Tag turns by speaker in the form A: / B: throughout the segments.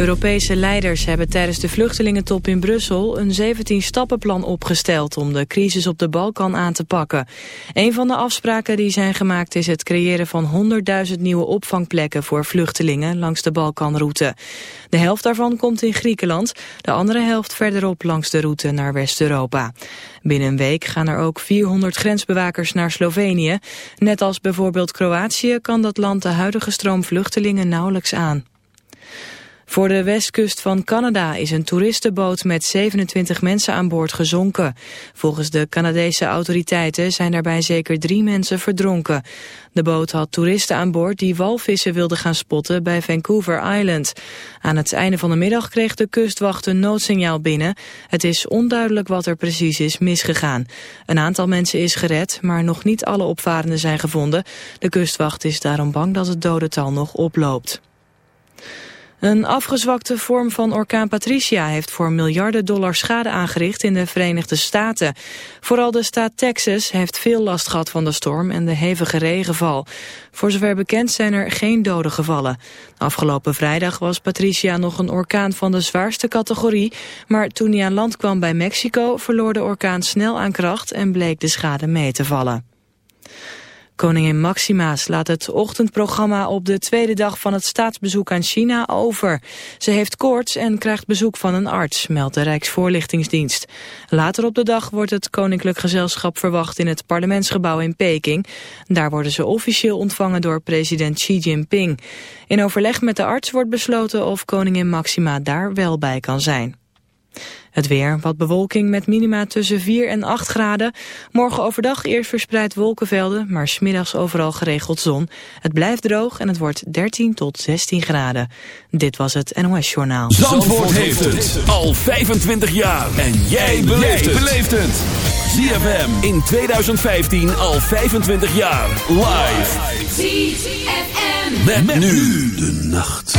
A: Europese leiders hebben tijdens de vluchtelingentop in Brussel... een 17-stappenplan opgesteld om de crisis op de Balkan aan te pakken. Een van de afspraken die zijn gemaakt is het creëren van 100.000 nieuwe opvangplekken... voor vluchtelingen langs de Balkanroute. De helft daarvan komt in Griekenland, de andere helft verderop langs de route naar West-Europa. Binnen een week gaan er ook 400 grensbewakers naar Slovenië. Net als bijvoorbeeld Kroatië kan dat land de huidige stroom vluchtelingen nauwelijks aan. Voor de westkust van Canada is een toeristenboot met 27 mensen aan boord gezonken. Volgens de Canadese autoriteiten zijn daarbij zeker drie mensen verdronken. De boot had toeristen aan boord die walvissen wilden gaan spotten bij Vancouver Island. Aan het einde van de middag kreeg de kustwacht een noodsignaal binnen. Het is onduidelijk wat er precies is misgegaan. Een aantal mensen is gered, maar nog niet alle opvarenden zijn gevonden. De kustwacht is daarom bang dat het dodental nog oploopt. Een afgezwakte vorm van orkaan Patricia heeft voor miljarden dollar schade aangericht in de Verenigde Staten. Vooral de staat Texas heeft veel last gehad van de storm en de hevige regenval. Voor zover bekend zijn er geen doden gevallen. Afgelopen vrijdag was Patricia nog een orkaan van de zwaarste categorie, maar toen hij aan land kwam bij Mexico verloor de orkaan snel aan kracht en bleek de schade mee te vallen. Koningin Maxima slaat het ochtendprogramma op de tweede dag van het staatsbezoek aan China over. Ze heeft koorts en krijgt bezoek van een arts, meldt de Rijksvoorlichtingsdienst. Later op de dag wordt het koninklijk gezelschap verwacht in het parlementsgebouw in Peking. Daar worden ze officieel ontvangen door president Xi Jinping. In overleg met de arts wordt besloten of koningin Maxima daar wel bij kan zijn. Het weer, wat bewolking met minima tussen 4 en 8 graden. Morgen overdag eerst verspreid wolkenvelden, maar smiddags overal geregeld zon. Het blijft droog en het wordt 13 tot 16 graden. Dit was het NOS Journaal.
B: Zandvoort, Zandvoort heeft het al 25 jaar. En jij beleeft het. ZFM in 2015 al 25 jaar. Live. ZFM. met nu de nacht.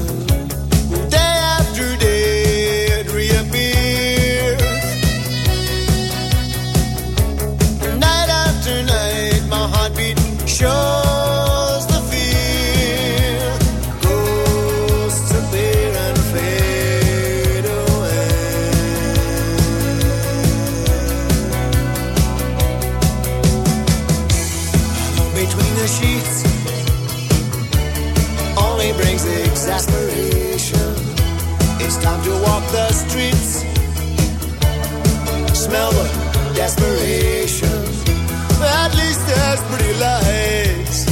C: There's pretty lights.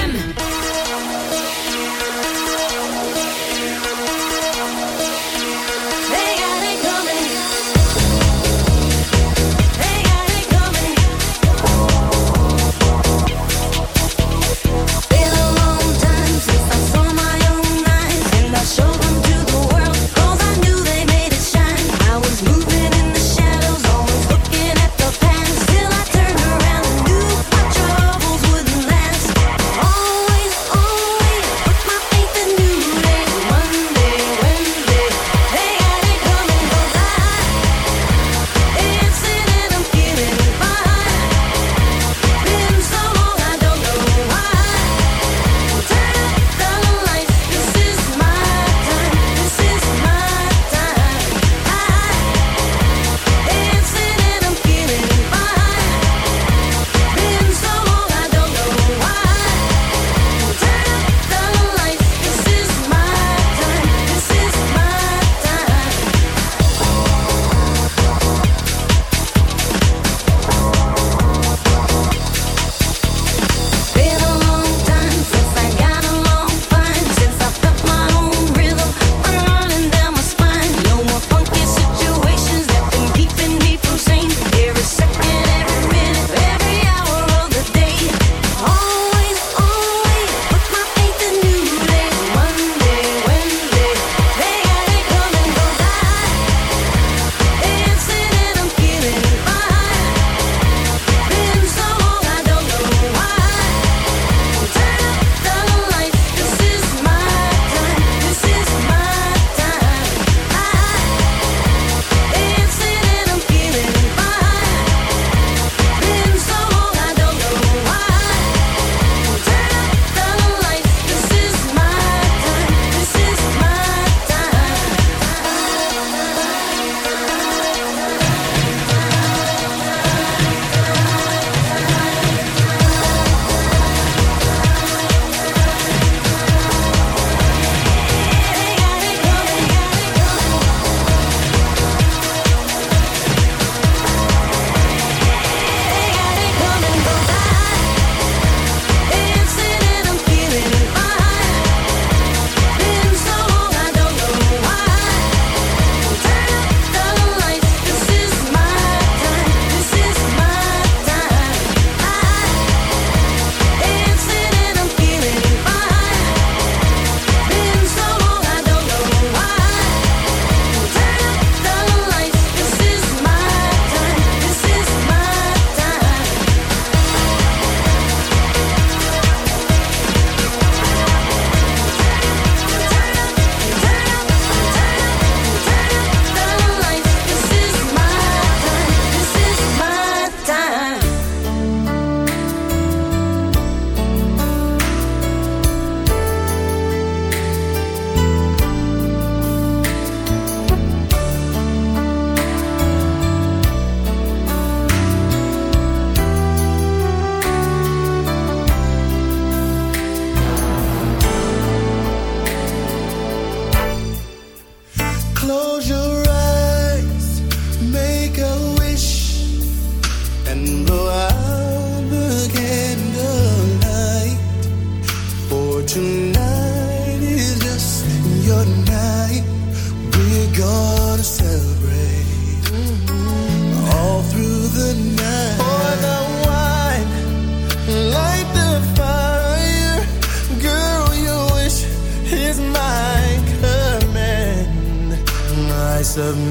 C: make a wish and blow out the candlelight. For tonight is just your night. We're
B: gonna celebrate all through the night. Pour the wine, light the fire, girl. Your wish
D: is
B: my
D: command. I submit.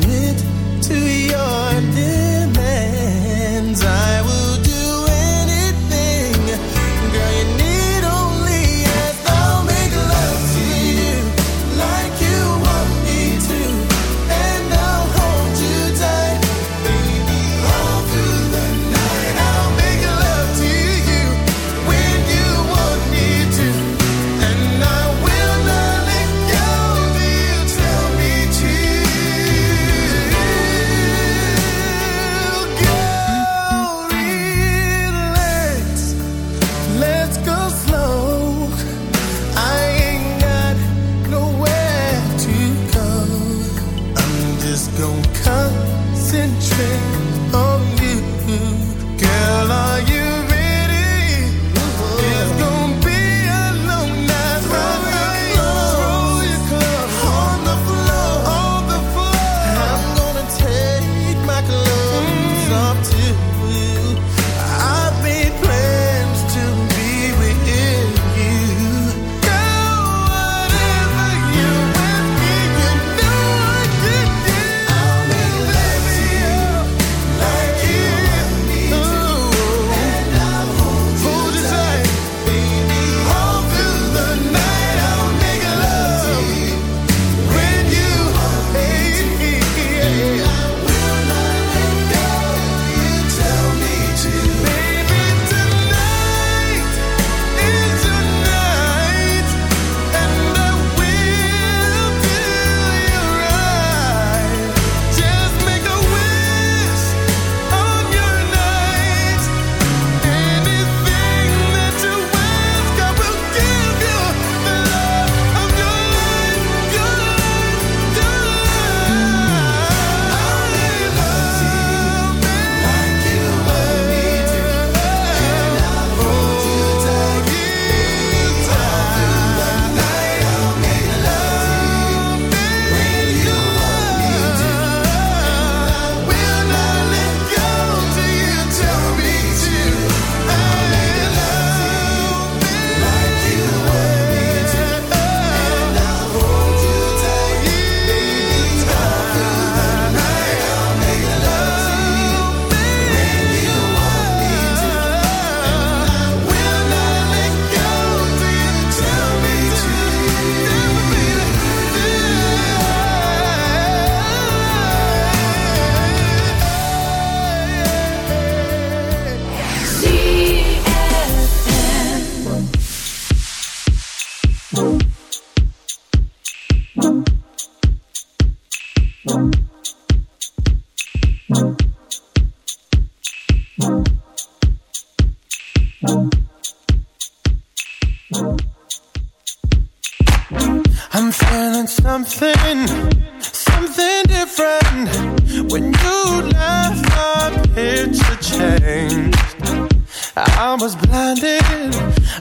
D: I was blinded.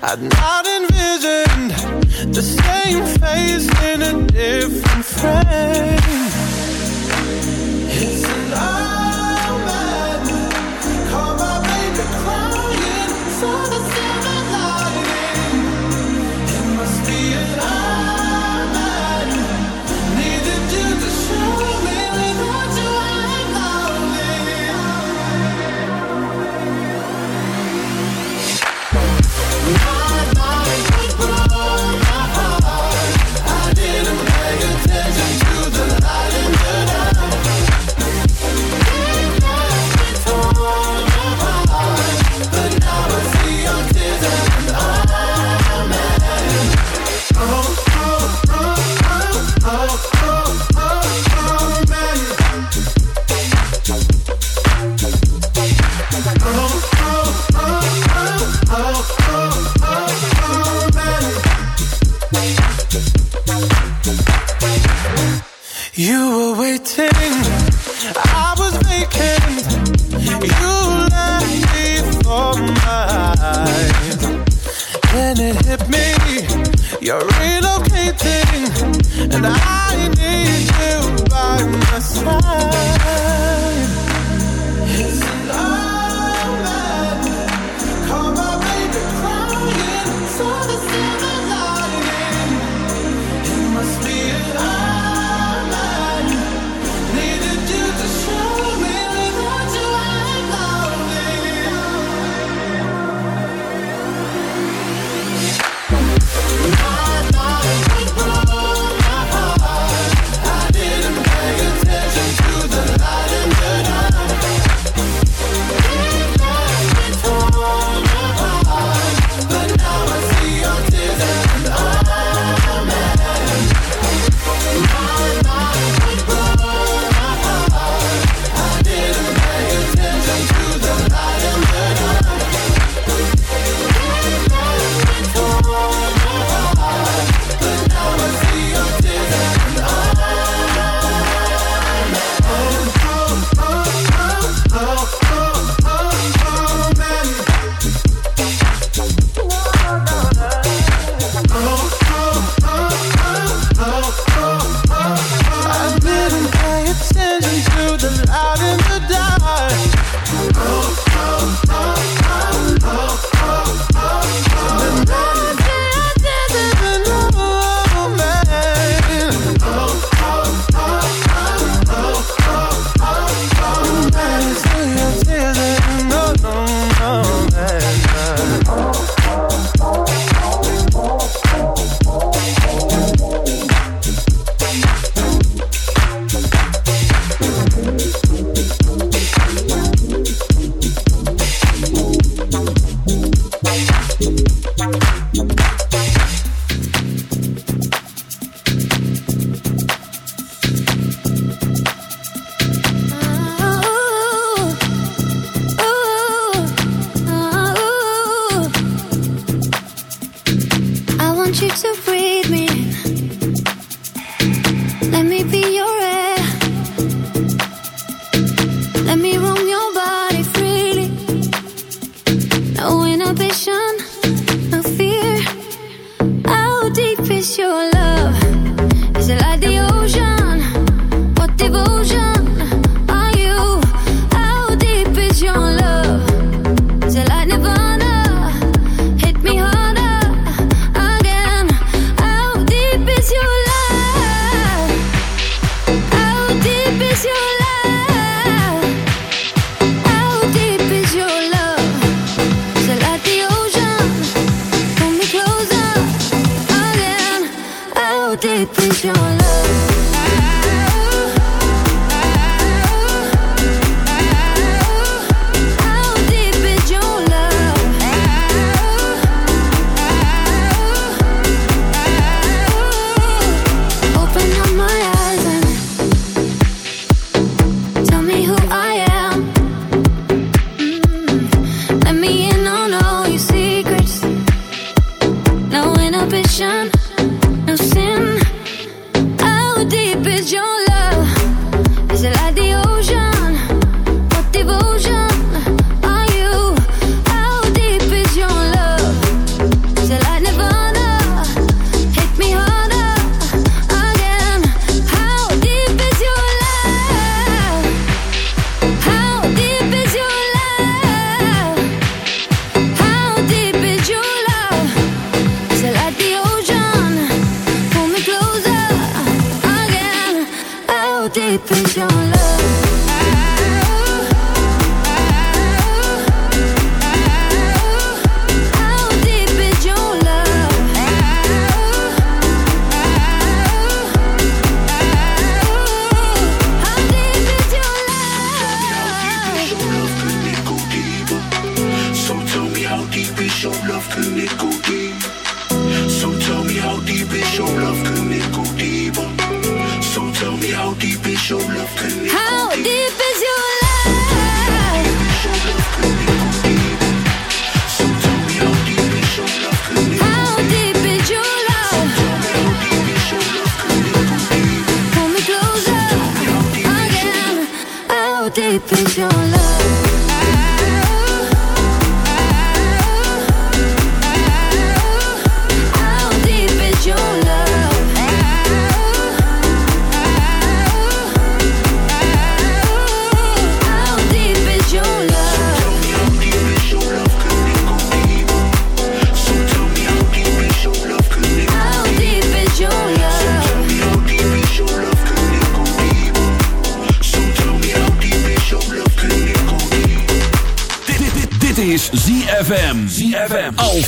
D: I'd not envisioned the same face in
B: a different frame.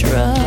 D: trust.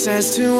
D: says to